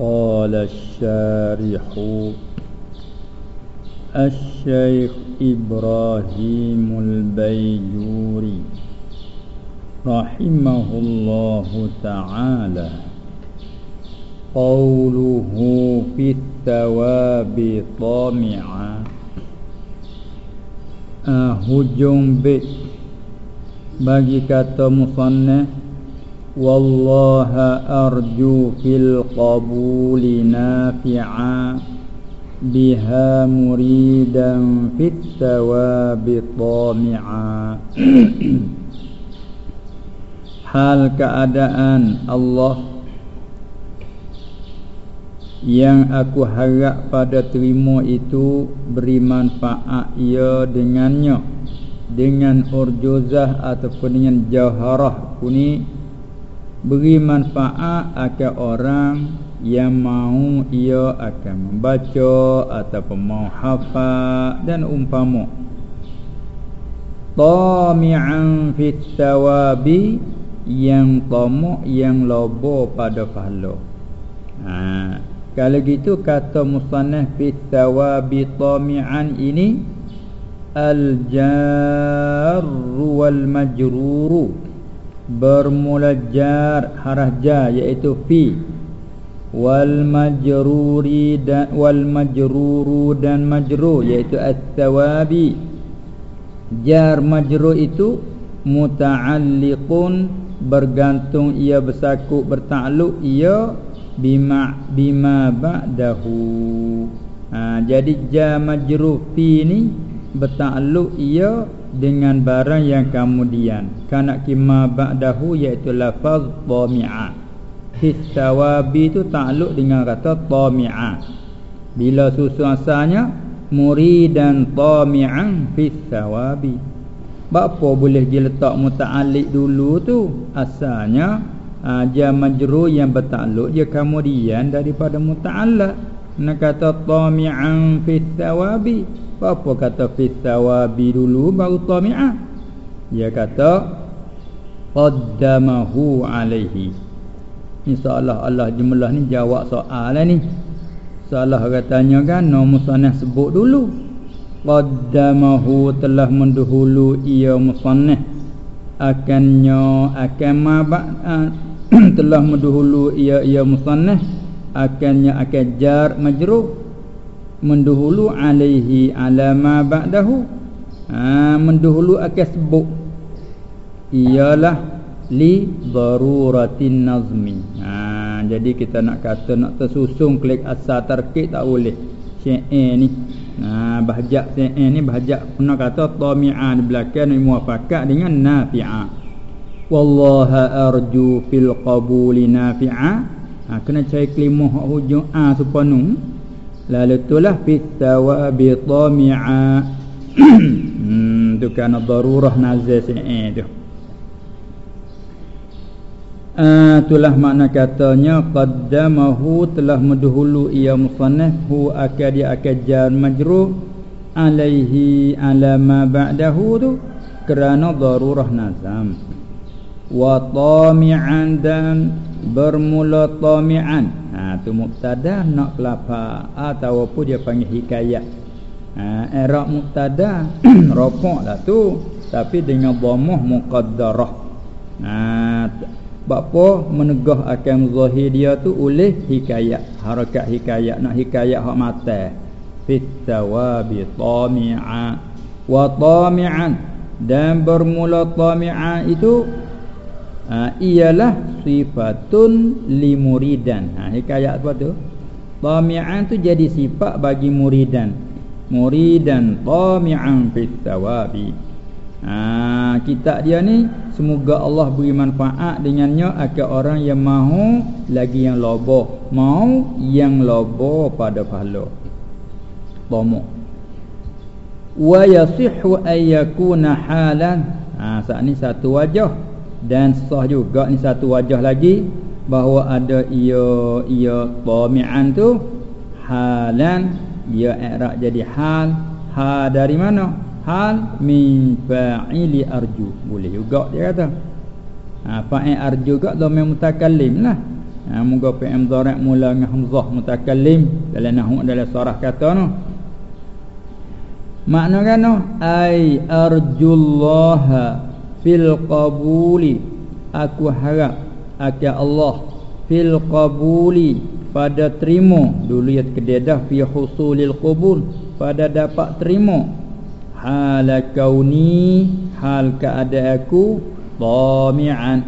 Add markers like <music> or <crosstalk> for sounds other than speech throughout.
قال الشارح الشيخ إبراهيم البيجوري رحمه الله تعالى. قوله في الثواب طامعا. uh, hujung bait bagi kata musannaf wallaha arju fil qabuli nafi'a biha muridan fit thawabi tami'a. <clears throat> Hal keadaan Allah yang aku harap pada terima itu beri manfaat ia dengannya dengan urjuzah ataupun dengan jawharah kuni beri manfaat akan orang yang mau ia akan membaca ataupun mau hafal dan umpama. Tami'an fit thawabi yang tamak yang lobo pada pahala. Ha kalau gitu kata musannaf fi thawabi tami'an ini al jar wal majrur bermula jar harah ja iaitu fi wal majruri dan wal majruru dan majrur iaitu at-thawabi. Jar majrur itu muta'alliqun bergantung ia bersakut bertakluk ia bima bima ba'dahu. Ha, jadi ja majruf fi ni bertakluk ia dengan barang yang kemudian. Kana kima ba'dahu iaitu lafaz tami'a. Hisawabi tu takluk dengan kata tami'a. Bila susun asalnya muridan tami'an fi sawabi apa boleh diletak muta'alliq dulu tu asalnya ha, Jar majru yang bertakluk Dia kemudian daripada muta'allak Nak kata tami'an fi thawabi Apa kata fi thawabi dulu baru tami'an Dia kata Qaddamahu alaihi. InsyaAllah Allah jumlah ni jawab soal lah ni. Salah katanya kan Nombor musanah sebut dulu. Qaddamahu telah mendahulu ia musanah akannya akan mabak ah, <clears throat> telah mendahulu ia ia musannah akannya akan jar majrur mendahulu alaihi alama ba'dahu. Ha mendahulu akan sebut ialah li daruratin nazmi. Ha jadi kita nak kata nak tersusung klik asal tarkib tak boleh. Syair ni. Ha bahjak syair ni bahjak pernah kata tami'an belakang muafakat dengan nafi'ah wallaha arju fil qabuli nafi'a. Ha, kena cari kelimah hujung a supanu lalu itulah fit tawabi tami'a. <clears throat> Hmm tu kan darurah nazil sa'i tu. Ah itulah makna katanya qaddamahu telah mendahulu ia musannaf hu akad dia akad majrur alaihi ala ma ba'dahu tu kerana darurah nazam wa tami'an dan bermula tami'an. Ha tu mubtada nak kelapa. Ataupun dia panggil hikayat. Ha i'rab mubtada rafa'lah tu. Tapi dengan dhammah muqaddarah. Ha apa? Menegah akan zahir dia tu oleh hikayat. Harakat hikayat nak hikayat hak fit tawabi tami'a. Wa tami'an dan bermula tami'a itu ha, ialah sifatun limuridan. Ha hikayat apa tu? Tami'an tu jadi sifat bagi muridan. Muridan tami'an fit thawabi. Ha kitab dia ni semoga Allah beri manfaat dengannya akan orang yang mahu lagi yang lobo mau yang lobo pada pahala. Tamu wa yasihhu ay yakuna halan. Ha saat ni satu wajah dan sah juga ni satu wajah lagi bahawa ada ia ia tami'an tu halan dia i'rab jadi hal. Ha dari mana? Hal min fa'ili arju. Boleh juga dia kata. Ha fa'il arju juga dhamir mutakallim lah. Ha, Moga PM Zarat mula dengan Hamzah Mutakallim. Dalam nahu dalam sarah kata no. Makna kan no? Ay arjullaha fil qabuli. Aku harap Akan Allah Fil qabuli Pada terima. Dulu ya kededah Fi husulil qubul. Pada dapat terima. Hala kauni Hal keadaan aku Tami'an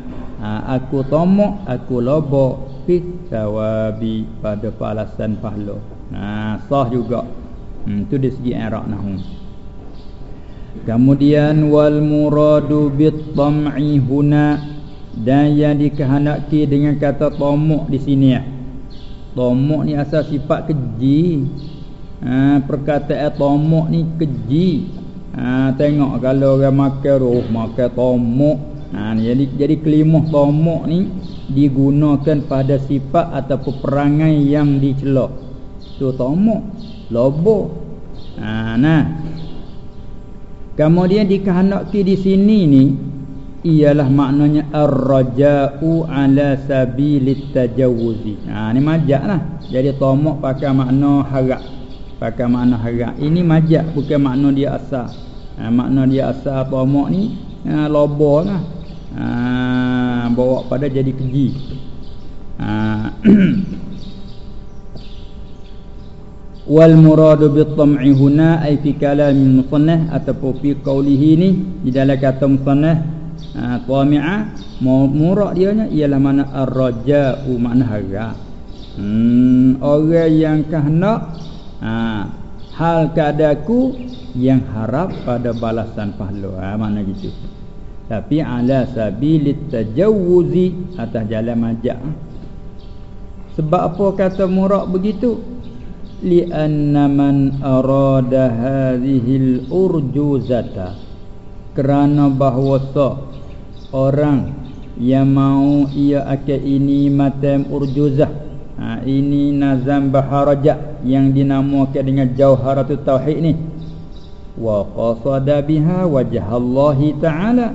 ha, Aku tomok Aku lobok Fit tawabi Pada palasan pahala. Ha, Sah juga. Hmm, Itu dari segi Iraq nahu Kemudian Wal muradu bit tam'i huna. Dan yang dikehendaki dengan kata tomok di sini ya. Ni asal sifat keji. Ha, Perkataan tomok ni keji. Ha, Tengok kalau orang makan roh Makan tomok ha, jadi jadi kelimah tomok ni digunakan pada sifat atau peperangai yang dicelak tu tomok lobo ha, nah kemudian dikehendaki di sini ni ialah maknanya ar-raja'u ala sabilit tajawuzi. Ha ni majaklah jadi tomok pakai makna harap. Pakai makna harap. Ini majak bukan makna dia asal ha, makna dia asal tomok ni ha, lobo lah. Ha, bawa pada jadi keji. Ha. <clears throat> wal muradu bi tam'i huna ay fi kalam musannah ataupun fi qawlihi ni di dalam kata musannah ha, tami'a murad dia nya ialah mana ar-raja'u makna harap hmm, orang yang kahnak ha, hal keadaku yang harap pada balasan pahala. Ha, mana gitu. Tapi ala sabilit tajawuzi atas jalan majak. Sebab apa kata murak begitu li anna man arada hadhihi urjuzata kerana bahawa orang yang mau ia akan ini matam urjuzah. Ha, ini nazam baharajat yang dinamakan dengan jauharatut tauhid ni. Wa qasada biha wajh Allah taala.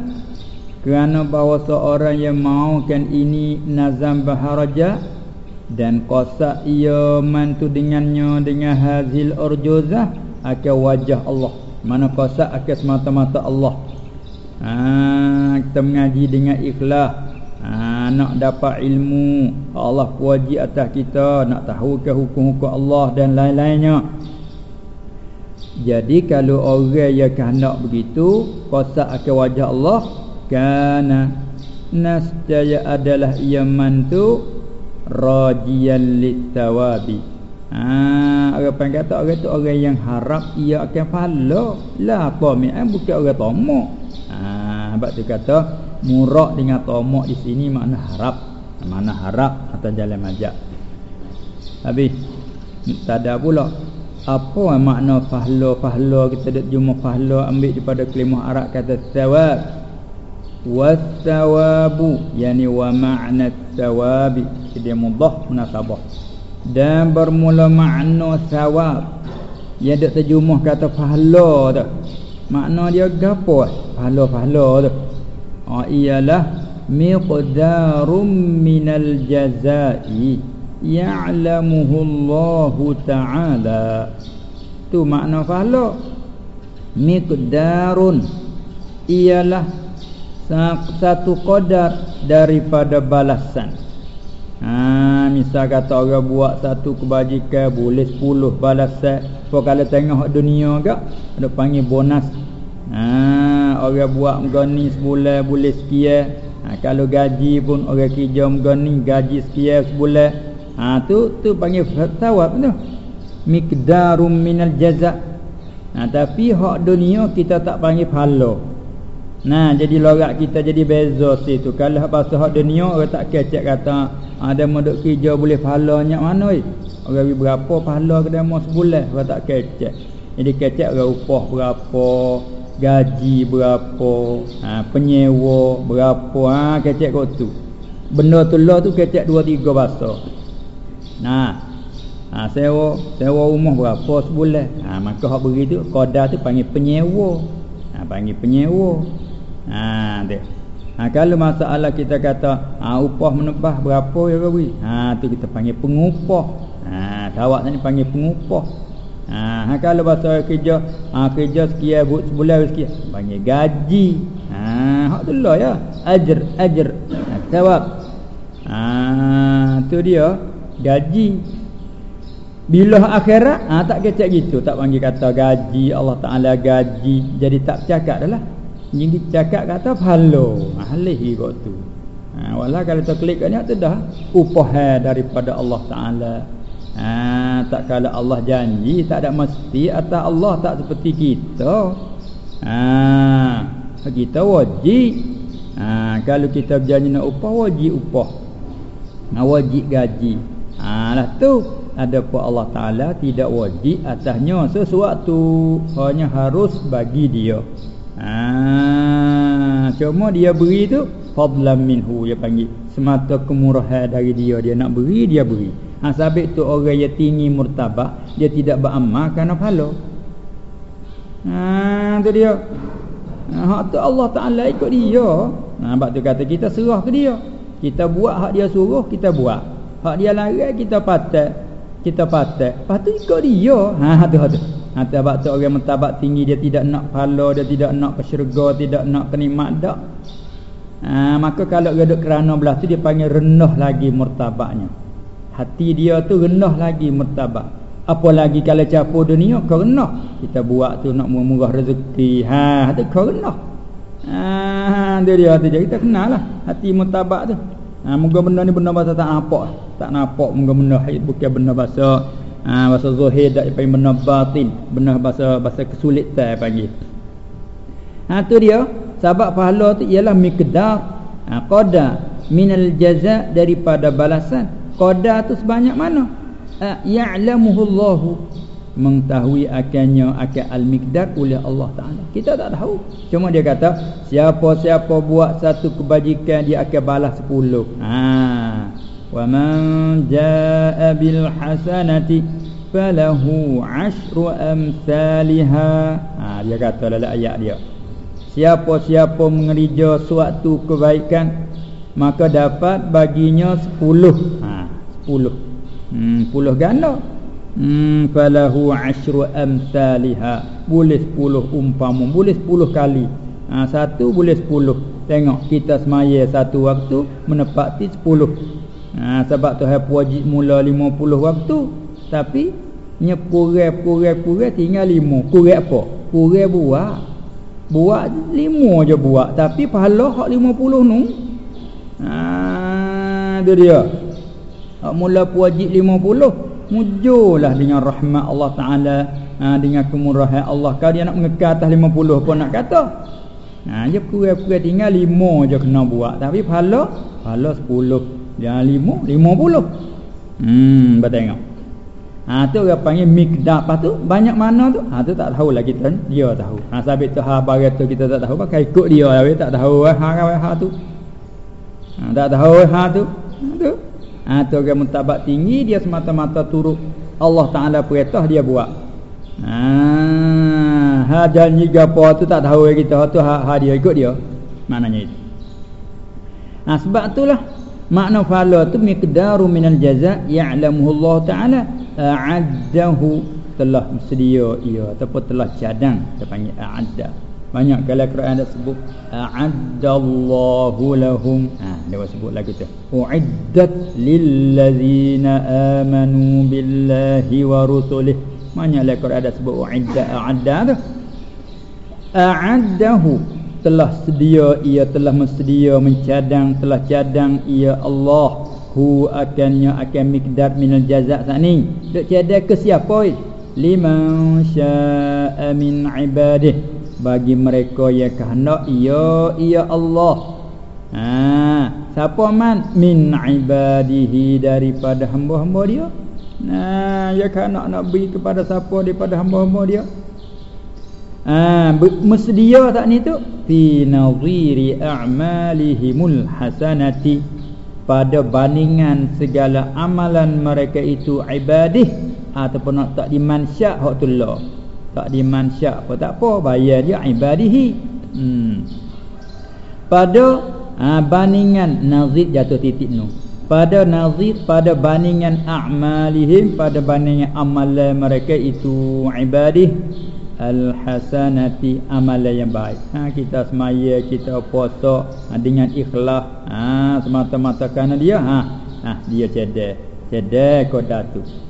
Kerana bahawa seorang yang maukan ini nazam baharaja dan qasak ia mantu dengannya dengan hazil urjuzah akan wajah Allah. Mana qasak akan semata-mata Allah. Ha, kita mengaji dengan ikhlas. Ha, nak dapat ilmu Allah wajib atas kita. Nak tahu ke hukum-hukum Allah dan lain-lainnya. Jadi kalau orang yang kehendak begitu qasak akan wajah Allah. Kana nasjaya adalah ia mantu rajiyan litawabi ha orang panggil kata orang tu orang yang harap ia akan pahala la tami'an bukan orang tamak ha sebab tu kata murak dengan tamak di sini makna harap. Makna harap atau jalan majak. Habis tak ada pula apa makna pahala-pahala kita dak jumpa pahala ambil daripada kalimah Arab kata thawab. Wasawabu yani wa ma'na sawabi dia mudah munasabah. Dan bermula makna sawab yang dak terjemah kata pahala tu. Makna dia gapo pahala-pahala tu. Oh ialah miqdarum minal jazai ya'lamuhu Allah taala. Tu makna pahala. Miqdarun. Ialah satu qadar daripada balasan. Ha misal kata orang buat satu kebajikan boleh 10 balasan. Apa kalau tengok dunia gak ada panggil bonus. Ha orang buat mengani sebulan boleh sekian. Ha kalau gaji pun orang kerja mengani gaji sekian sebulan. Ha tu tu panggil thawab tu. Miqdarum minal jaza. Ha tapi hak dunia kita tak panggil pahala. Nah jadi lorak kita jadi beza situ. Kalau bahasa hak dunia orang tak kecek kata ada ah, modok kerja boleh pahala nyak mana oi. Orang berapa pahala ke demo sebulan orang tak kecek. Jadi kecek orang upah berapa, gaji berapa, ha, penyewa berapa, ha kecek kau tu. Benda tu lah tu kecek dua tiga bahasa. Nah. Ha, sewa, sewa rumah berapa sebulan. Ha, maka hak begitu, kodar tu panggil penyewa. Ha, panggil penyewa. Ha dia. Ha, kalau masalah kita kata ha, upah menebah berapa ya beri? Ha tu kita panggil pengupah. Ha tawak ni panggil pengupah. Ha, ha kalau bahasa kerja ha, kerja sekian sebulan sekian panggil gaji. Ha hak tu lah ya. Ajr ajr. Ha, tawak. Ha tu dia gaji. Bila akhirat ha, tak kecek gitu tak panggil kata gaji Allah Taala gaji jadi tak bercakap dah lah. Jadi cakap kata halo. Halih kau tu. Ha, walau kalau kita klik ni tu dah upah daripada Allah Taala. Ha, tak kalau Allah janji tak ada mesti atau Allah tak seperti kita. Ha, kita wajib. Ha, kalau kita berjanji nak upah wajib upah. Ha, wajib gaji. Ha, lah tu ada pun Allah Taala tidak wajib atasnya sesuatu hanya harus bagi dia. Cuma dia beri tu fadlan minhu dia panggil semata kemurahan dari dia dia nak beri dia beri. Ha sabit tu orang yang tinggi murtabak dia tidak beramal kerana pahala. Ha tu dia. Ha tu Allah Taala ikut dia. Ha sebab tu kata kita serah ke dia. Kita buat hak dia suruh kita buat. Hak dia larang kita patut. Kita patut. Patut ikut dia. Ha tu tu. Nanti abad tu orang mentabak tinggi dia tidak nak pahala, dia tidak nak ke syurga, tidak nak ke nikmat dak. Ha, maka kalau dia duduk kerana belah tu dia panggil rendah lagi murtabaknya. Hati dia tu rendah lagi murtabak. Apa lagi kalau capur dunia kau. Kita buat tu nak murah rezeki. Ha, hati kau rendah. Ha, dia dia tu kita kenal lah hati murtabak tu. Ha, moga benda ni benda bahasa tak nampak. Tak nampak moga benda bukan benda bahasa ha, bahasa zahir dak panggil benar batin benar bahasa bahasa kesulitan panggil ha tu dia sebab pahala tu ialah miqdar ha qada minal jaza daripada balasan qada tu sebanyak mana ha, ya'lamuhu Allah mengetahui akannya akan al-miqdar oleh Allah Taala. Kita tak tahu. Cuma dia kata siapa-siapa buat satu kebajikan dia akan balas 10. Ha. ومن جاء بالحسنة فله عشر أمثالها ha, dia kata dalam ayat dia siapa-siapa mengerja suatu kebaikan maka dapat baginya 10 ha 10 hmm 10 ganda hmm falahu ashru amsalha boleh 10 umpama boleh 10 kali ha satu boleh 10 tengok kita semaya satu waktu menepati 10 ha, Sebab tu hai wajib mula 50 waktu Tapi Nyepurai-purai-purai tinggal 5 Purai apa? Purai buat Buat 5 je buat Tapi pahala hak 50 nu. Haa Itu dia. Hak mula wajib 50 Mujurlah dengan rahmat Allah Ta'ala ha, Dengan kemurahan Allah. Kalau dia nak mengekal atas 50 pun nak kata Ha, dia kurang-kurang tinggal lima je kena buat. Tapi pahala Pahala sepuluh Jangan lima, lima puluh. Hmm, kita tengok. Ha tu orang panggil mikdar. Lepas tu banyak mana tu? Ha tu tak tahu lah kita. Dia tahu. Ha sabit tu ha tu kita tak tahu. Pakai ikut dia lah. Tak tahu ha ha, ha tu. Ha, tak tahu ha tu. Ha tu. Ha tu orang mentabak tinggi dia semata-mata turut Allah Taala perintah dia buat. Ha ha janji gapo tu tak tahu kita. Ha tu ha, ha dia ikut dia. Maknanya itu. Ha sebab itulah Makna fala tu miqdaru minal jaza ya'lamuhu Allah Ta'ala. A'addahu telah sedia ia ataupun telah cadang kita panggil a'adda. Banyak kali Quran ada sebut a'addallahu lahum. Ha dia sebut lagi tu. Uiddat lillazina amanu billahi wa rusulih banyak Quran ada sebut uidda a'adda tu. A'addahu telah sedia ia telah mensedia mencadang telah cadang ia Allah. Hu akannya akan mikdar minal jazak sani dok cadang ke siapa liman syaa min ibadih. Bagi mereka yang kehendak ia ia Allah. Ha siapa man? Min ibadihi daripada hamba-hamba dia. Nah ya nak nak beri kepada siapa daripada hamba-hamba dia Ah, mesdia tak ni tu? Fi nadhiri a'malihimul hasanati. Pada bandingan segala amalan mereka itu ibadih ataupun nak tak dimansyak hak tullah tak dimansyak apa tak apa bayar dia ibadihi. Hmm. pada ha, bandingan nazid jatuh titik nu pada nazid pada bandingan a'malihim pada bandingan amalan mereka itu ibadih al-hasanati amalan yang baik. Ha, kita semaya kita puasa ha, dengan ikhlas. Ha, semata-mata kerana dia ha, ha, dia cedek. Cedek kodak tu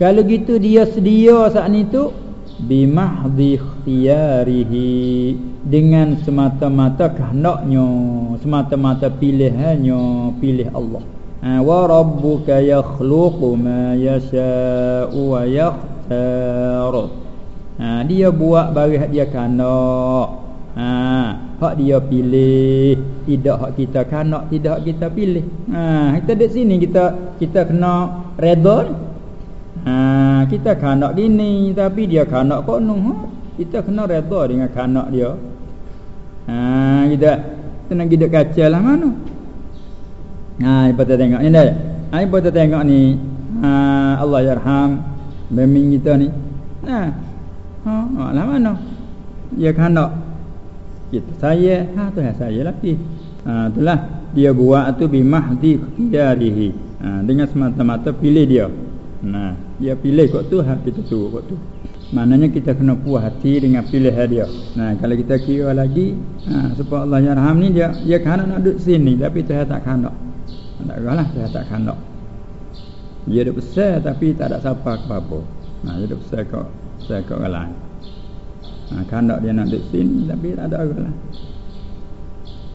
kalau gitu dia sedia saat ni tu bimahdhi ikhtiyarihi. Dengan semata-mata kehendaknya semata-mata pilihannya pilih Allah. Ha, wa rabbuka yakhluqu ma yasha'u wa yakhtar ha, dia buat baris dia kehendak ha hak dia pilih tidak hak kita kehendak tidak hak kita pilih ha kita di sini kita kita kena redha Ha, kita kanak gini tapi dia kanak kono. Ha? Kita kena redha dengan kanak dia. Ha, kita tenang kita kaca lah mana. Ha, kita tengok ni dah. Ha, kita tengok ni. Ha, Allah yarham bimbing kita ni. Ha. Ha, lah mana? Dia kanak. Kita saya, ha tu saya lagi. Ha, itulah dia buat tu bimahdi qiyarihi. Ha, dengan semata-mata pilih dia. Nah, dia pilih kok tu ha kita tu kok tu. Maknanya kita kena puas hati dengan pilihan dia. Nah, kalau kita kira lagi, ha supaya Allah yarham ni dia dia kan nak duduk sini tapi Tuhan tak kandak. Tak lah Tuhan tak kandak. Dia duduk besar tapi tak ada siapa ke apa. Nah, dia besar kok kok galang. Nah, kandak dia nak duduk sini tapi tak ada orang lah.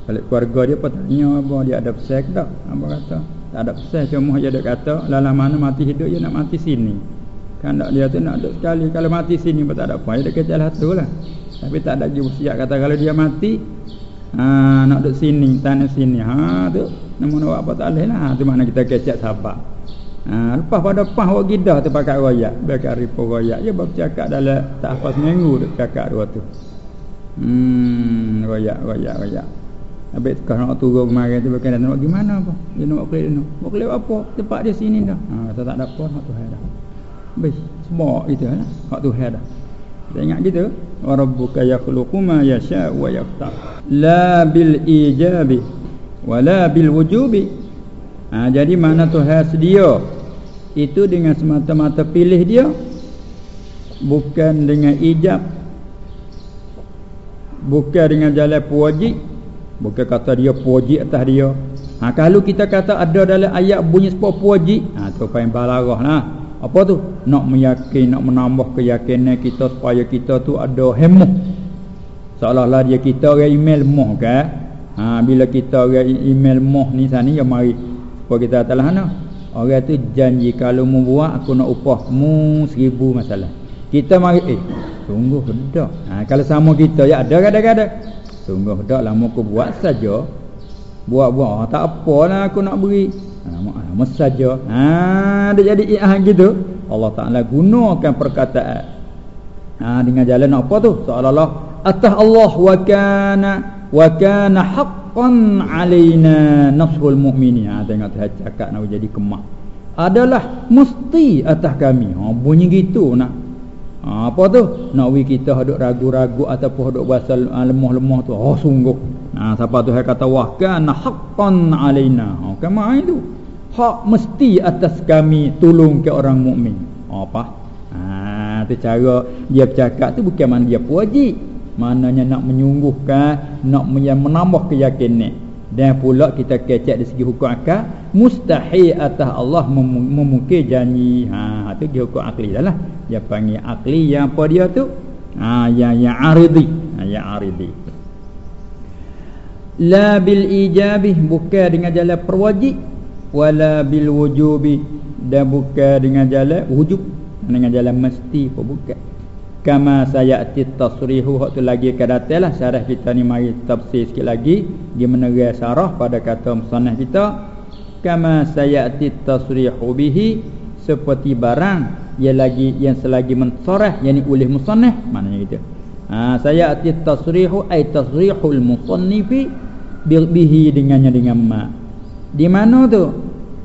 Kalau keluarga dia pun tanya apa dia ada besar ke tak? Apa kata? Tak ada pesan cuma dia ada kata Dalam mana mati hidup dia nak mati sini Kan tak dia tu nak duduk sekali Kalau mati sini pun tak ada apa Dia kecil satu lah Tapi tak ada jiwa siap kata Kalau dia mati ha, Nak duduk sini Tanah sini ha, tu Namun nak apa tak boleh lah ha, Tu mana kita kecil sabar ha, Lepas pada pah wak gidah tu pakai royak Pakai ripu royak Dia bercakap dalam Tak apa seminggu Dia cakap dua tu. Hmm, royak, royak, royak. Habis tukar nak turun kemarin tu Bukan nak gimana apa? Dia nak kelip dia Nak kelip apa? Tempat dia sini dah. Ha, Kata tak ada apa Hak Tuhan dah. Habis Semua itu lah Hak Tuhan dah. Kita ingat gitu Warabbuka yakhluqu ma yasha wa yaftar La bil ijabi Wala bil wujubi. Ha, Jadi mana Tuhan sedia Itu dengan semata-mata pilih dia Bukan dengan ijab Bukan dengan jalan pewajib Bukan kata dia puji atas dia. Ha, kalau kita kata ada dalam ayat bunyi sepupu puji, ha, tu paling balarah lah. Apa tu? Nak meyakin, nak menambah keyakinan kita supaya kita tu ada hemoh. Seolah-olah dia kita orang email moh kan. Ha, bila kita orang email moh ni sana ya mari supaya kita telah mana. Orang tu janji kalau mau buat aku nak upah mu seribu masalah. Kita mari eh sungguh bedak. Ha, kalau sama kita ya ada kadang-kadang. Sungguh tak lama aku buat saja. Buat-buat oh, tak apalah aku nak beri. Ha lama saja. Ha dia jadi ah gitu. Allah Taala gunakan perkataan. Ha dengan jalan apa tu? Seolah-olah atas Allah wa kana wa kana haqqan alaina nasrul mu'minin. Ha tengok tu cakap nak jadi kemah. Adalah mesti atas kami. Ha bunyi gitu nak Ha, apa tu? Nak wi kita haduk ragu-ragu ataupun haduk bahasa lemah-lemah tu. Oh sungguh. Ha, siapa tu yang kata wah kana haqqan alaina. Ha, kama itu. Hak mesti atas kami tolong ke orang mukmin. Ha, apa? Ha, tu cara dia bercakap tu bukan mana dia puji. Mananya nak menyungguhkan, nak menambah keyakinan. Dan pula kita kecek dari segi hukum akal mustahil atas Allah mem memungkir janji. Ha tu dia hukum akli dah lah. Dia panggil akli yang apa dia tu? Ha yang yang aridi ha, yang aridi la bil ijabi bukan dengan jalan perwajib wala bil wujubi dan bukan dengan jalan wujub. Dengan jalan mesti pun bukan kama sayati tasrihu hak tu lagi akan datanglah syarah kita ni mari tafsir sikit lagi dia menerai syarah pada kata musannaf kita. Kama sayati tasrihu bihi seperti barang yang lagi yang selagi mensorah yakni oleh musannaf maknanya gitu. Ha sayati tasrihu ai tasrihul musannifi bihi dengannya dengan ma. Di mana tu?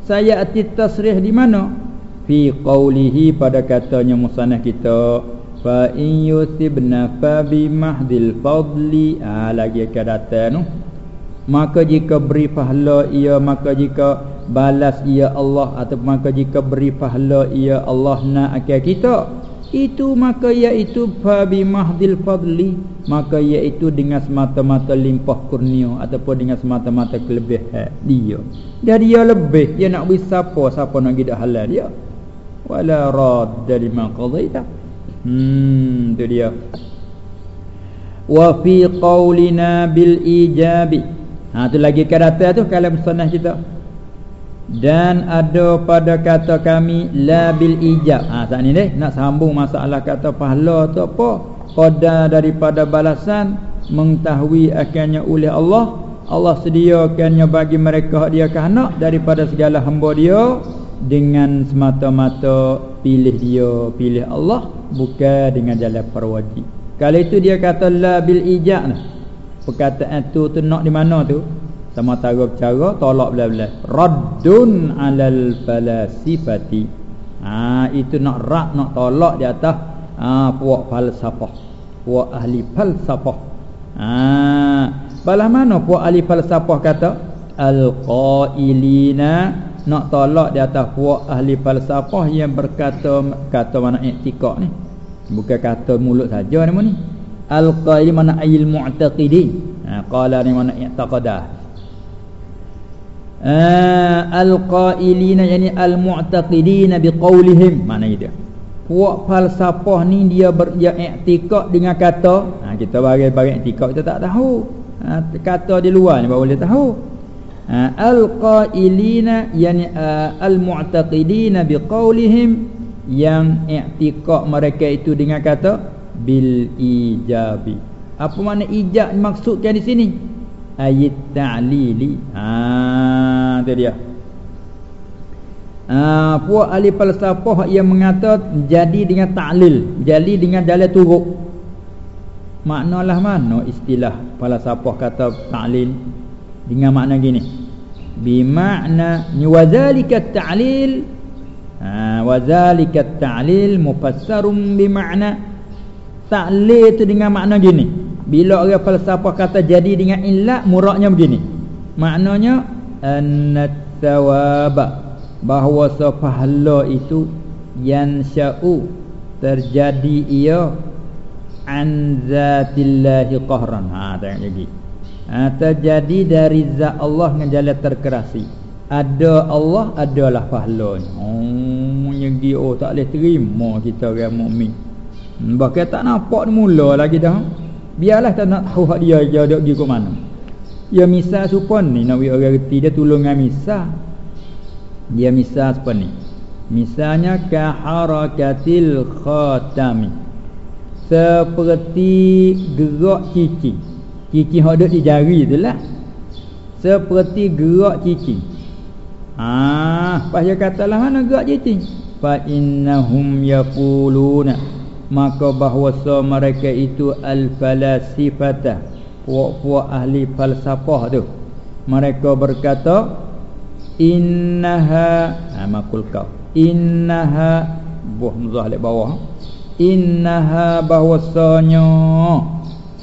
Sayati tasrih di mana? Fi qaulihi pada katanya musannaf kita fa in yusibna fa bi mahdil fadli. Ah lagi akan datang tu. Maka jika beri pahala ia maka jika balas ia Allah atau maka jika beri pahala ia Allah nak akan kita. Itu maka iaitu fabi mahdil fadli. Maka iaitu dengan semata-mata limpah kurnia ataupun dengan semata-mata kelebihan dia. Dia dia lebih dia nak beri siapa siapa nak gidak halal dia? Wala radda lima qadaita hmm tu dia wa fi qaulina bil ijabi Ha tu lagi ke data tu kalam sunnah kita. Dan ada pada kata kami la bil ijab. Ha saat ni deh nak sambung masalah kata pahala tu apa? Qada daripada balasan mengetahui akannya oleh Allah. Allah sediakannya bagi mereka dia kehendak daripada segala hamba dia dengan semata-mata pilih dia, pilih Allah bukan dengan jalan perwajib. Kalau itu dia kata la bil ijab nah perkataan tu tu nak di mana tu? Sama tara cara tolak bela-bela raddun alal falasifati. Ha itu nak rak nak tolak di atas ha puak falsafah. Puak ahli falsafah. Ha balah mana puak ahli falsafah kata? Alqailina nak tolak di atas puak ahli falsafah yang berkata kata mana i'tikad ni. Bukan kata mulut saja ni ni. Al-qaili mana ayil mu'taqidin. Ha, Qala ni mana i'taqadah uh, Al-qailina yani al-mu'taqidina biqaulihim Mana itu Puak falsafah ni dia ber, dia i'tiqad dengan kata. Ha, Kita bagi-bagi i'tiqad kita tak tahu. Ha, Kata di luar ni baru boleh tahu. ha, Al-qailina yani uh, al-mu'taqidina biqaulihim Yang i'tiqad mereka itu dengan kata bil ijabi. Apa makna ijab maksudkan di sini? Ayat ta'lili. Ha tu dia. Ha puak ahli falsafah yang mengata jadi dengan ta'lil jadi dengan jalan turuk. Maknalah mana istilah falsafah kata ta'lil dengan makna gini bi makna ni wazalika ta'lil ha wazalika ta'lil mufassarum bi makna Taklil tu dengan makna gini. Bila orang falsafah kata jadi dengan illat muraknya begini. Maknanya an-thawaba bahawa pahala itu yang sya'u terjadi ia an zatillahi qahran. Ha tengok lagi. Ha, terjadi dari zat Allah dengan jalan terkerasi. Ada Allah adalah pahalanya. Oh, dia oh tak boleh terima kita orang mukmin. Hmm, bahkan tak nampak mula lagi dah. Biarlah tak nak tahu dia dia dia pergi ke mana. Ya misal supon ni nak orang reti dia tolong dengan misal. Dia misal supon ni. Misalnya ka harakatil khatami. Seperti gerak cicing. Cicing hok duk di jari itulah. Seperti gerak cicing. Ah, pas dia katalah mana gerak cicing? Fa innahum yaquluna maka bahawa mereka itu al-falasifata puak-puak ahli falsafah tu mereka berkata innaha ha makul kau innaha buah muzah bawah innaha bahwasanya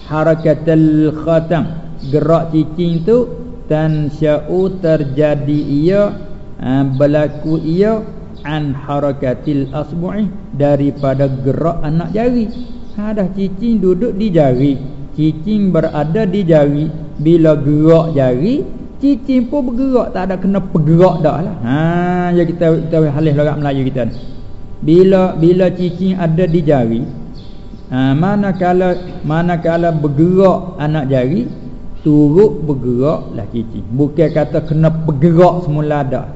harakatul khatam gerak cicing tu dan sya'u terjadi ia ha, berlaku ia an harakatil asbu'i daripada gerak anak jari. Ha dah cicing duduk di jari. Cicing berada di jari. Bila gerak jari, cicing pun bergerak, tak ada kena bergerak dah lah. Ha ya kita kita halih logat Melayu kita ni. Bila bila cicing ada di jari, ha manakala manakala bergerak anak jari, turut bergeraklah cicing. Bukan kata kena bergerak semula dah.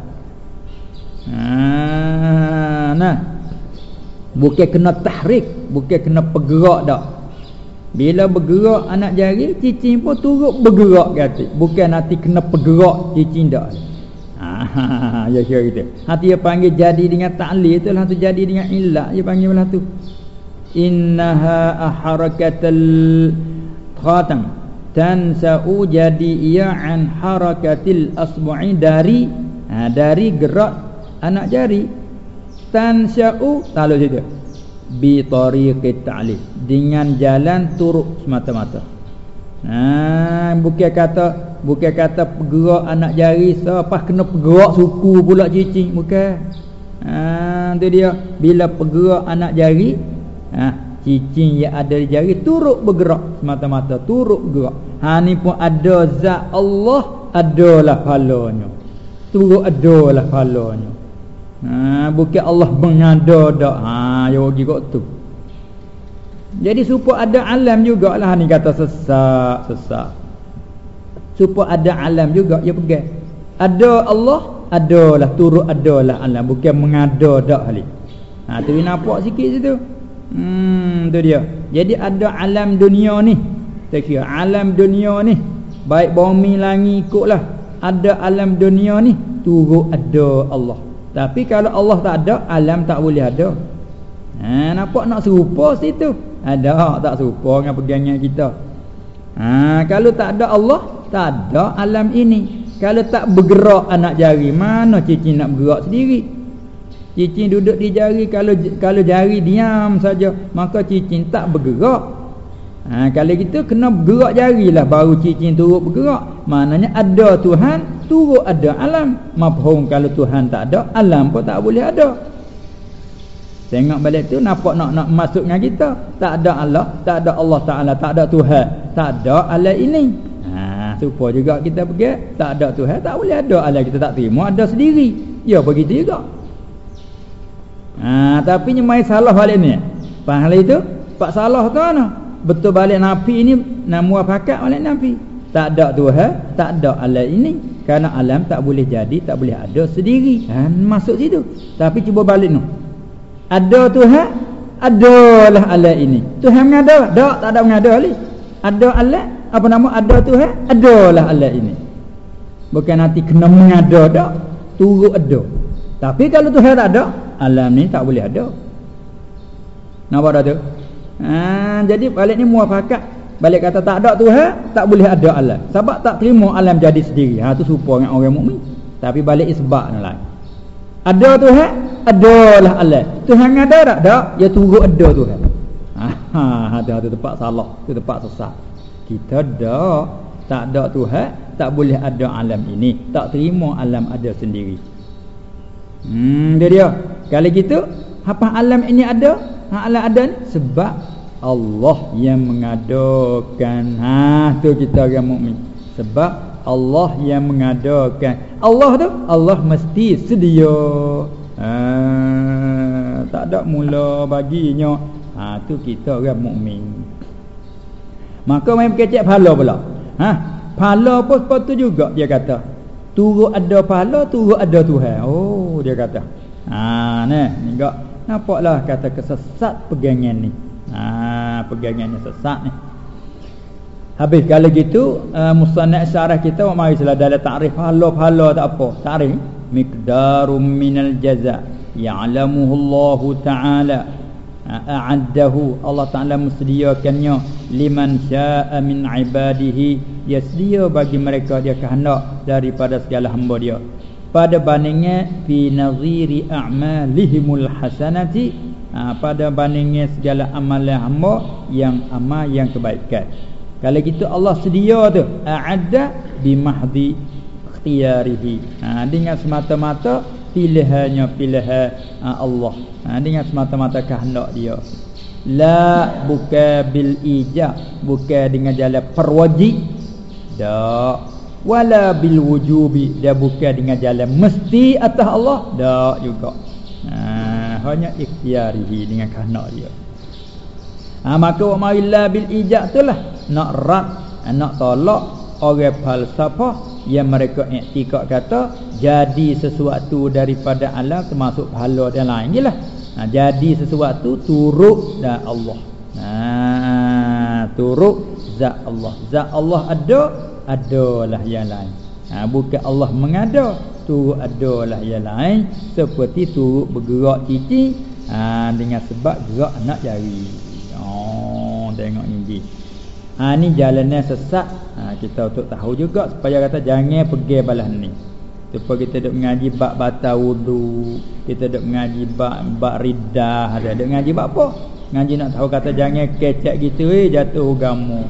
Ha, nah. Bukan kena tahrik, bukan kena bergerak dak. Bila bergerak anak jari, cicing pun turut bergerak kata. Bukan nanti kena bergerak cicing dak. Ha, ya kira kita. Hati dia panggil jadi dengan ta'li itu lah tu jadi dengan illah dia panggil lah tu. Innaha harakatul khatam tansa'u jadi ia an harakatil asbu'i dari ha, dari gerak anak jari. Tansya'u talu situ bi tariqit ta'lif dengan jalan turuk semata-mata. Ha bukan kata bukan kata bergerak anak jari selepas kena bergerak suku pula cicing bukan. Ha tu dia bila bergerak anak jari ha? Cicing yang ada di jari turut bergerak semata-mata turut bergerak. Ha ni pun ada zat Allah adalah pahalanya. Turut adalah pahalanya. Ha bukan Allah mengada dak. Ha yo pergi kok tu. Jadi supaya ada alam jugalah ni kata sesak sesak. Supaya ada alam juga ya pegang ada Allah adalah turut adalah alam. Bukan mengada dak hali ha tu nampak sikit situ hmm tu dia. Jadi ada alam dunia ni. Tak kira alam dunia ni. Baik bumi langit ikutlah ada alam dunia ni turut ada Allah. Tapi kalau Allah tak ada alam tak boleh ada. Ha nampak nak serupa situ? Ada tak serupa dengan pegangan kita. Ha kalau tak ada Allah tak ada alam ini. Kalau tak bergerak anak jari mana cici nak bergerak sendiri cici duduk di jari kalau kalau jari diam saja maka cici tak bergerak ha kalau kita kena bergerak jarilah baru cici turut bergerak maknanya ada Tuhan turut ada alam mafhum kalau Tuhan tak ada alam pun tak boleh ada Tengok balik tu nampak nak nak masuk dengan kita. Tak ada Allah, tak ada Allah Taala, tak ada Tuhan, tak ada Allah ini. Ha, supaya juga kita pergi, tak ada Tuhan, tak boleh ada Allah kita tak terima, ada sendiri. Ya begitu juga. Ha, tapi nyemai salah balik ni. Faham itu? Pak salah tu mana? Betul balik Nabi ini nama pakat balik Nabi. Tak ada Tuhan, tak ada Allah ini. Karena alam tak boleh jadi, tak boleh ada sendiri. Ha, masuk situ. Tapi cuba balik noh. Ada Tuhan Adalah Allah ini Tuhan mengada Tak, tak ada mengada lagi Ada Allah Apa nama ada Tuhan Adalah Allah ini Bukan nanti kena mengada tak Turut ada Tapi kalau Tuhan tak ada Alam ni tak boleh ada Nampak tak tu ha, Jadi balik ni muafakat Balik kata tak ada Tuhan Tak boleh ada alam Sebab tak terima alam jadi sendiri Ha tu serupa dengan orang mukmin. Tapi balik isbak ni lah Ada Tuhan adalah Allah. Tuhan ada tak? Tak. Ya tunggu ada Tuhan. Ha, ha ada ada tempat salah, tu tempat sesat. Kita ada tak ada Tuhan, tak boleh ada alam ini. Tak terima alam ada sendiri. Hmm dia dia. Kalau gitu, apa alam ini ada? Ha alam ada ni sebab Allah yang mengadakan. Ha tu kita orang mukmin. Sebab Allah yang mengadakan. Allah tu Allah mesti sedia ha, tak ada mula baginya ha tu kita orang mukmin maka main kecek pahala pula ha pahala pun sepatu juga dia kata turut ada pahala turut ada Tuhan oh dia kata. Ha ni enggak nampaklah kata kesesat pegangan ni. Ha pegangannya sesat ni. Habis kalau gitu uh, musannad syarah kita mari sila dalam takrif pahala-pahala tak apa. Takrif? Miqdarum minal jaza. Ya'lamuhu Allah taala a'addahu. Allah taala mensediakannya liman syaa'a min ibadihi. Dia sedia bagi mereka dia kehendak daripada segala hamba dia pada bandingnya fi naziri a'malihimul hasanati ha, pada bandingnya segala amalan hamba yang amal yang kebaikan. Kalau gitu Allah sedia tu a'adda bi mahdi ikhtiyarihi. Ha, dengan semata-mata pilihannya pilihan ha, Allah. Ha, dengan semata-mata kehendak dia. La buka bil ijab buka dengan jalan perwajib. Dak wala bil wujubi. Dia buka dengan jalan mesti atas Allah. Dak juga. Ha, hanya ikhtiyarihi dengan kehendak dia. Ha, maka wa la bil ijab itulah nak rad nak tolak orang falsafah yang mereka iktikad kata jadi sesuatu daripada alam termasuk pahala dan lain jelah ha, jadi sesuatu turut dan Allah. Ha, turut zat Allah. Zat Allah ada adalah yang lain ha, bukan Allah mengada turut adalah yang lain seperti turut bergerak cici ha, dengan sebab gerak nak jari oh tengok ni Ha ni jalannya sesat. Ha kita untuk tahu juga supaya kata jangan pergi balas ni. Supaya kita duk mengaji bab batal wudu, kita duk mengaji bab bab ridah, ada duk mengaji bab apa? Ngaji nak tahu kata jangan kecek gitu eh jatuh agama.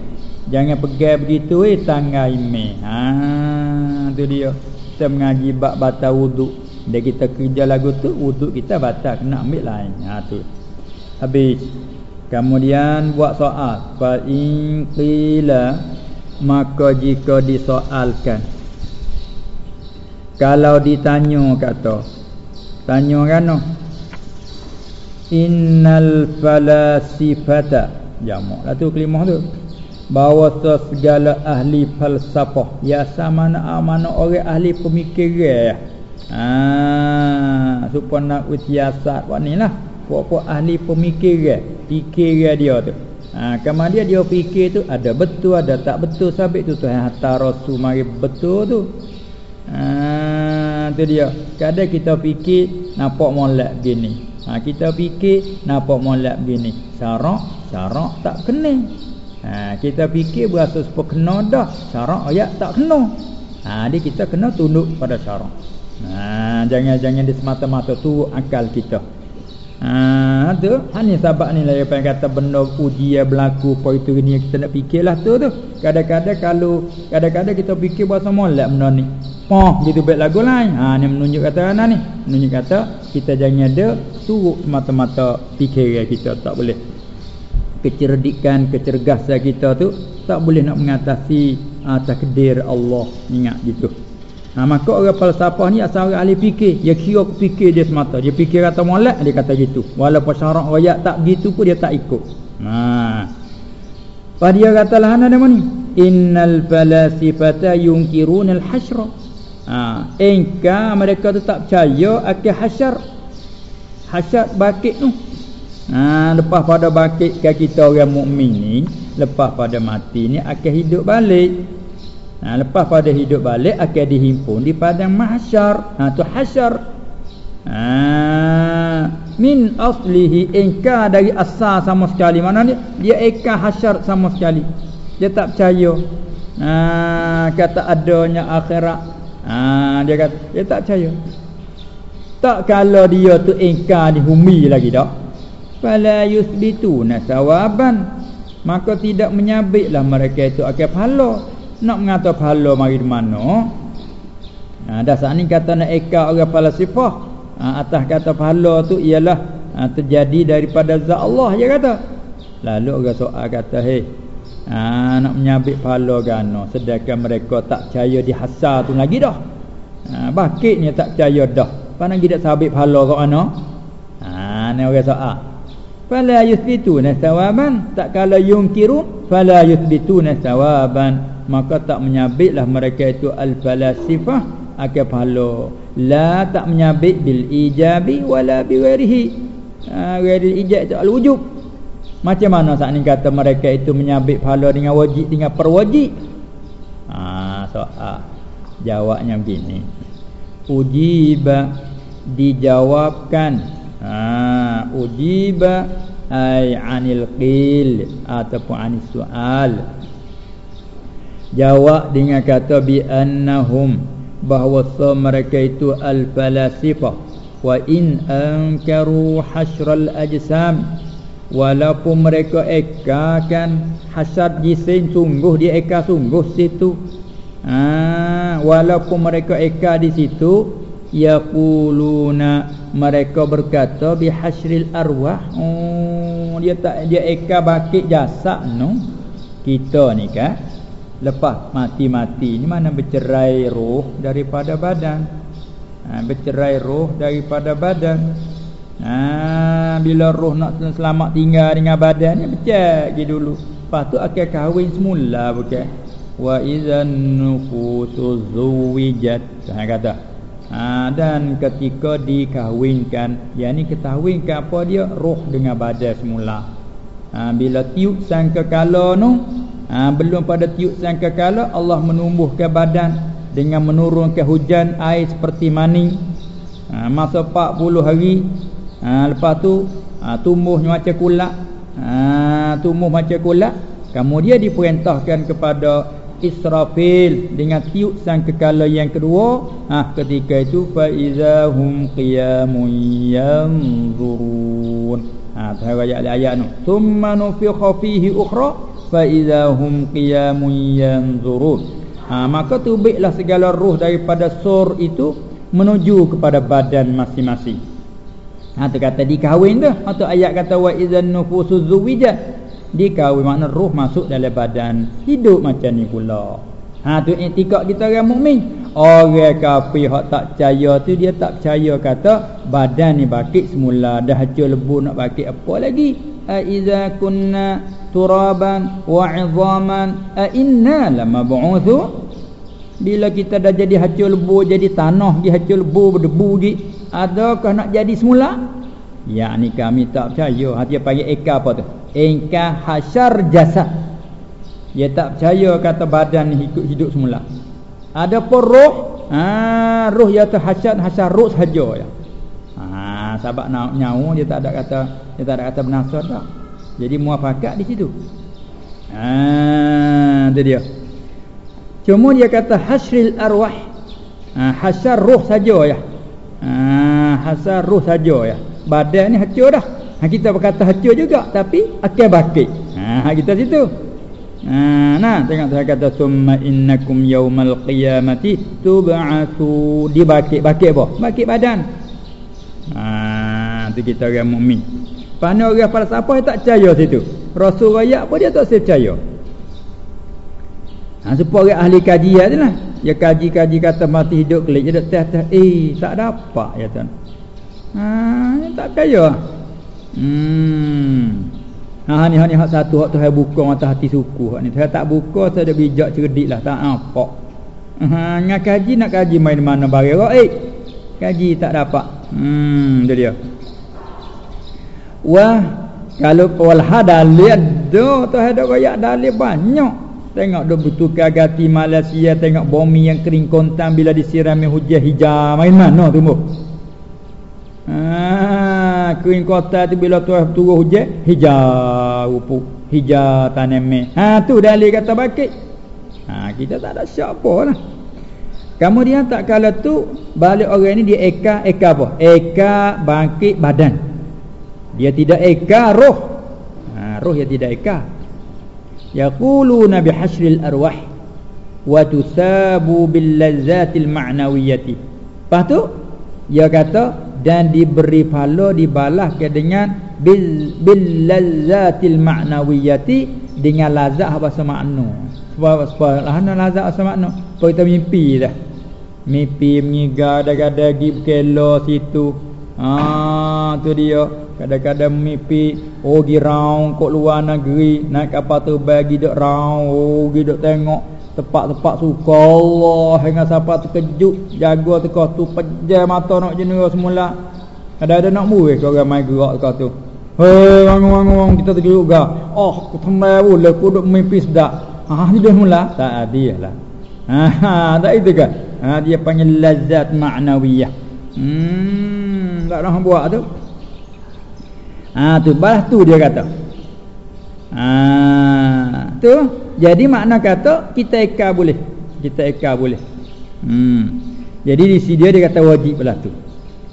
Jangan pegang begitu eh tangan ime. Ha tu dia. Kita mengaji bab batal wuduk. Dia kita kerja lagu tu wuduk kita batal kena ambil lain. Ha tu. Habis. Kemudian buat soal. Fa in qila maka jika disoalkan. Kalau ditanya kata. Tanya kan no? Innal falasifata Jamak lah tu kelimah tu Bahawa segala ahli falsafah Ya sama mana, mana orang ahli pemikiran Haa Supaya nak utiasat Buat ni lah Puak-puak ahli pemikiran Pikiran dia tu Ha, kamar dia dia fikir tu ada betul ada tak betul sabit tu Tuhan hantar rasul mari betul tu. Ha tu dia. Kadang kita fikir nampak molek gini. Ha, kita fikir nampak molek begini. Syarak, syarak tak kena. Ha, kita fikir supaya kena dah. Syarak ayat tak kena. Ha, jadi kita kena tunduk pada syarak. Ha, jangan-jangan di semata-mata tu akal kita. Ha, tu. Ha, ni sahabat ni lah yang kata benda ujian berlaku. Apa itu ni kita nak fikirlah tu tu. Kadang-kadang kalau kadang-kadang kita fikir berasa molek benda ni. Poh gitu baik lagu lain. Ha ni menunjuk kata mana ni? Menunjuk kata kita jangan ada turut semata-mata fikiran kita tak boleh. Kecerdikan, kecergasan kita tu tak boleh nak mengatasi ha, takdir Allah. Ingat gitu. Ha, maka orang falsafah ni asal orang ahli fikir. Dia kira fikir dia semata. Dia fikir kata molek, dia kata gitu. Walaupun syarak rakyat tak gitu pun dia tak ikut. Ha. Pada dia kata lah mana ni? Innal falasifata yunkirunal hasyra ha, engkau mereka tu tak percaya akan hasyar hasyar bakit tu ha, lepas pada bakit kita orang mukmin ni lepas pada mati ni akan hidup balik. Ha, lepas pada hidup balik akan dihimpun di padang mahsyar. Ha, tu hasyar. Ha, min aslihi engkau dari asal sama sekali. Mana dia? Dia eka hasyar sama sekali. Dia tak percaya. Ha, kata adanya akhirat. Ha, dia kata dia tak percaya. Tak kalau dia tu ingkar di bumi lagi dak. Fala yusbituna sawaban. Maka tidak menyabitlah mereka itu akan pahala. Nak mengata pahala mari di mana? Ha, dasar ni kata nak eka orang falsafah. Ha, atas kata pahala tu ialah ha, terjadi daripada zat Allah dia kata. Lalu orang soal kata, "Hei, ha, nak menyabit pahala gano sedangkan mereka tak percaya di hasar tu lagi dah ha, bakitnya tak percaya dah pandang tidak sabit pahala kau ana ha ni orang soal fala yuthbituna thawaban tak kala yungkiru fala yuthbituna thawaban maka tak menyabitlah mereka itu al falasifah akan pahala la tak menyabit bil ijabi wala bi ghairihi ha ghairil ijab itu al wujub macam mana saat ni kata mereka itu menyabit pahala dengan wajib dengan perwajib? Ha, soal. Jawabnya begini. Ujiba dijawabkan. Ujiba ai anil qil ataupun anis soal. Jawab dengan kata bi annahum bahawa mereka itu al falasifah wa in ankaru hasral ajsam Walaupun mereka ekakan hasad jisim sungguh dia eka sungguh situ. Ha, walaupun mereka eka di situ yaquluna mereka berkata bi hasril arwah. Oh, dia tak dia eka bakit jasad no. Kita ni kan lepas mati-mati ni mana bercerai roh daripada badan. Ha, bercerai roh daripada badan. Ha, bila roh nak selamat tinggal dengan badan ni becak je dulu. Lepas tu akan kahwin semula bukan. Wa idzan nufusu zuwijat. Ha kata. Ha, dan ketika dikahwinkan, yakni ketahwinkan apa dia roh dengan badan semula. Ha, bila tiup sangka kala tu, ha, belum pada tiup sangka kala Allah menumbuhkan badan dengan menurunkan hujan air seperti mani. Ha, masa 40 hari ha, Lepas tu ha, Tumbuhnya macam kulak ha, Tumbuh macam kulak Kemudian diperintahkan kepada Israfil dengan tiup sangkakala yang kedua. Ha, ketika itu fa izahum qiyamun yanzurun. Ha tu ayat ayat tu. Thumma nufikha fihi ukhra fa izahum qiyamun yanzurun. Ha, maka tubiklah segala ruh daripada sur itu menuju kepada badan masing-masing. Ha tu kata dikahwin tu atau ayat kata wa idzan nufusu zuwijat dikawin makna roh masuk dalam badan. Hidup macam ni pula. Ha tu etika kita orang mukmin. Orang kafir hak tak percaya tu dia tak percaya kata badan ni bakit semula. Dah hancur lebu nak bakit apa lagi? A iza kunna turaban wa 'idhaman a inna lamab'uthu. Bila kita dah jadi hancur lebu jadi tanah di hancur lebu berdebu di adakah nak jadi semula? Yakni kami tak percaya. Hati panggil eka apa tu eka hasyar jasad. Dia tak percaya kata badan ni hidup hidup semula. Ada pun roh ha roh ya tu hasyar hasyar roh saja ya. Ha sebab nyawa dia tak ada kata dia tak ada kata benasar tak. Jadi muafakat di situ. Ha tu dia. Cuma dia kata hasril arwah. Ha hasyar roh saja ya. Ha hasyar roh saja ya. Badan ni hancur dah ha, kita berkata hancur juga tapi akan bakit ha, ha kita situ. Ha, nah tengok saya kata summa innakum yaumal qiyamati tub'atsu. Dibakit bakit apa? Bakit badan. Ha tu kita orang mukmin. Pandai orang falsafah tak percaya situ. Rasul raya apa dia tak percaya. Ha supaya ahli kajian lah. Dia kaji-kaji kata mati hidup kelik dia tak eh tak dapat ya tuan Ha, tak percaya. Hmm. Ha ni ha ni hak satu hak tu hai buka mata hati suku hak ni. Saya tak buka saya ada bijak cerdiklah tak apa. Ha nak kaji nak kaji main mana bagi gaib. Kaji tak dapat. Hmm dia dia. Wah kalau wal hadalid do tu ada royak dalil banyak. Tengok do betul kagati Malaysia tengok bumi yang kering kontan bila disirami hujan hijau main mana tu bu? Ha, kering kota tu bila tu turun hujan hijau rupu hijau tanam ha tu dalil kata bakit. Ha kita tak ada siapa lah. Kemudian tak kala tu balik orang ni dia eka eka apa? Eka bangkit badan. Dia tidak eka roh. Ha roh dia tidak eka. Yaquluna bihasril arwah wa tusabu bil lazzatil ma'nawiyyati. Lepas tu dia kata dan diberi pahala dibalas dengan bil lazzatil ma'nawiyati dengan lazat bahasa makna. Sebab sebab lah lazat bahasa makna. Kalau kita mimpi dah. Mimpi mengiga ada-ada pergi berkelo situ. Ah tu dia. Kadang-kadang mimpi oh pergi round kok luar negeri naik kapal tu bagi duk round oh pergi duk tengok Tepat-tepat suka Allah Hingga siapa terkejut Jaga tekah tu Pejam mata nak jenis semula. Ada-ada nak muih Kau orang main gerak tekah tu. Hei wangung-wangung Kita terkejut juga. Oh aku temai pula Aku duduk mimpi sedap. Haa ni dah mula. Tak adil lah. Haa <laughs> tak itu kan Haa dia panggil lazat ma'nawiyah. Hmm Tak nak buat tu. Haa tu Balas tu dia kata Haa Tu jadi makna kata kita eka boleh. Kita eka boleh. Hmm. Jadi di sini dia, dia kata wajib pula tu.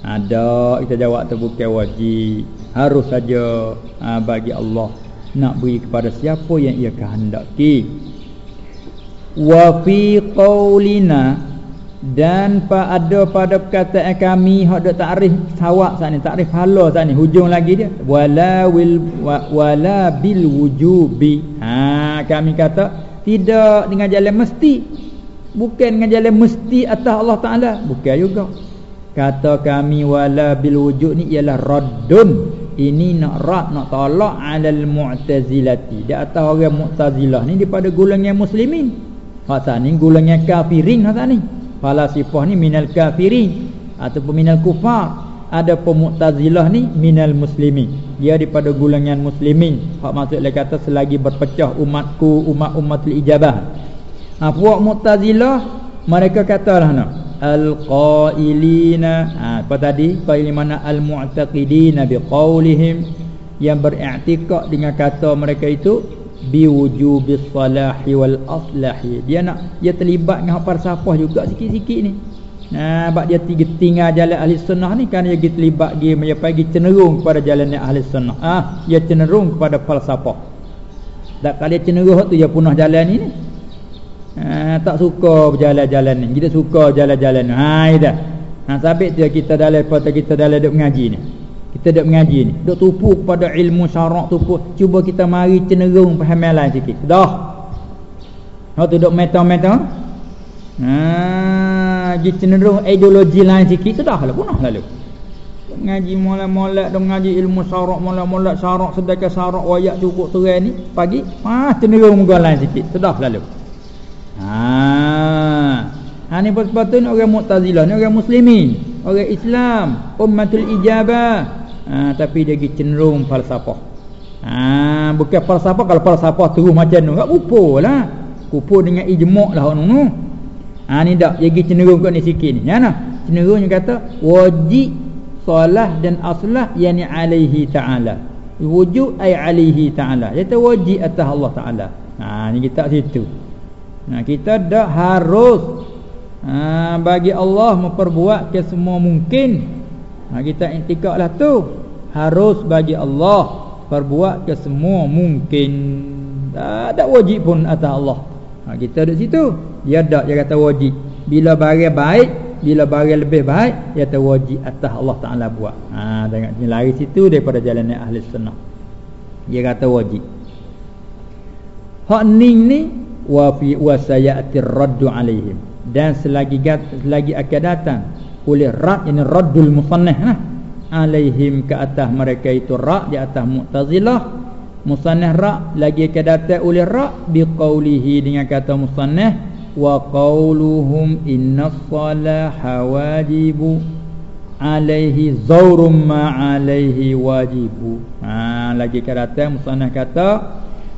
Ada kita jawab tu bukan wajib. Harus saja ha, bagi Allah nak beri kepada siapa yang ia kehendaki. Wa fi qaulina dan pa ada pada perkataan kami hak dak takrif sawak sat ni takrif hala sat ni hujung lagi dia wala wil wala bil wujubi. Ha kami kata tidak dengan jalan mesti bukan dengan jalan mesti atas Allah taala. Bukan juga. Kata kami wala bil wujud ni ialah raddun. Ini nak rad nak tolak alal mu'tazilati. Di atas orang mu'tazilah ni daripada golongan muslimin. Hak ni golongan kafirin hak ni falasifah ni minal kafirin ataupun minal kufar. Ada pemuktazilah ni minal muslimin. Dia daripada golongan muslimin. Hak maksudnya kata selagi berpecah umatku umat umatul ijabah. Ha puak muktazilah mereka katalah nak al-qailina. Ha, apa tadi? Qail mana? Al-mu'taqidina biqaulihim. Yang beriktikad dengan kata mereka itu biwujubis salahi wal aslahi dia nak dia terlibat dengan falsafah juga sikit-sikit ni Nah, bab dia tiga tinggal jalan ahli sunnah ni kan dia gitu terlibat dia dia pagi cenderung kepada jalan ahli sunnah. Ah, dia cenderung kepada falsafah. Tak kali cenderung tu dia punah jalan ni. Ah, tak suka berjalan-jalan ni. Kita suka jalan-jalan ni. Ha, dah. Ha, sabit dia kita dalam kita dalam duk mengaji ni. Kita duk mengaji ni. Duk tupu kepada ilmu syarak tupu. Cuba kita mari cenderung pahamalan sikit. Dah. Ha, tu duk meta-meta. Ha, dia cenderung ideologi lain sikit sudah lah punah lalu. Ngaji molek-molek dong ngaji ilmu syarak molek-molek syarak sedekah syarak wayak cukup terang ni pagi ah cenderung muka lain sikit sudah lalu. Ha. Ha ni sepatutnya orang Mu'tazilah ni orang muslimin, orang Islam, ummatul ijabah. Ha, tapi dia cenderung falsafah. Ha, bukan falsafah kalau falsafah terus macam tu, tak kupulah. Kupur dengan ijma' lah orang tu. Ha ni dak jadi cenderung kat ni sikit ni. Ya nah. Cenderung yang kata wajib solah dan aslah yani alaihi taala. Wujud ay alaihi taala. Dia wajib atas Allah taala. Ha ni kita situ. Nah kita dak harus ha, bagi Allah memperbuat ke semua mungkin. Ha kita intikaklah tu. Harus bagi Allah perbuat ke semua mungkin. Tak wajib pun atas Allah. Ha kita duduk situ dia tak dia kata wajib bila barang baik bila barang lebih baik dia kata wajib atas Allah Taala buat ha tengok ni lari situ daripada jalan ahli sunnah dia kata wajib hak ning ni wa fi wa sayati raddu alaihim dan selagi selagi akan datang oleh rad ini raddul musannah nah alaihim ke atas mereka itu rad di atas mu'tazilah. Musannah ra lagi akan datang oleh ra biqaulihi dengan kata musannah wa qauluhum inna salaha wajibu alaihi zawrum ma alaihi wajibu. Ha lagi kata musannah kata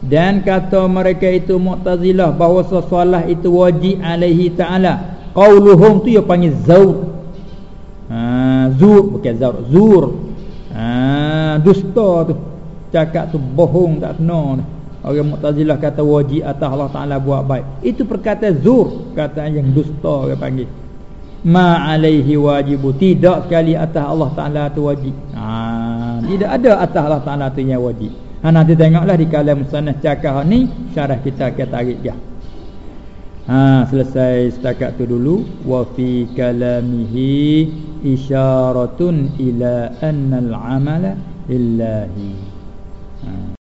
dan kata mereka itu mu'tazilah bahawa solat itu wajib alaihi taala. Qauluhum tu dia panggil zawr ha zur bukan zawr zur. Ha dusta tu. Cakap tu bohong tak kena Orang Mu'tazilah kata wajib atas Allah Ta'ala buat baik. Itu perkataan zur Kata yang dusta orang panggil. Ma alaihi wajibu. Tidak sekali atas Allah Ta'ala tu wajib. Ha, Tidak ada atas Allah Ta'ala tu yang wajib ha, Nanti tengoklah di kalam musanah cakap ni Syarah kita akan tarik dia. Ha, Selesai setakat tu dulu. Wa fi kalamihi Isyaratun ila annal amala Illahi. Ha.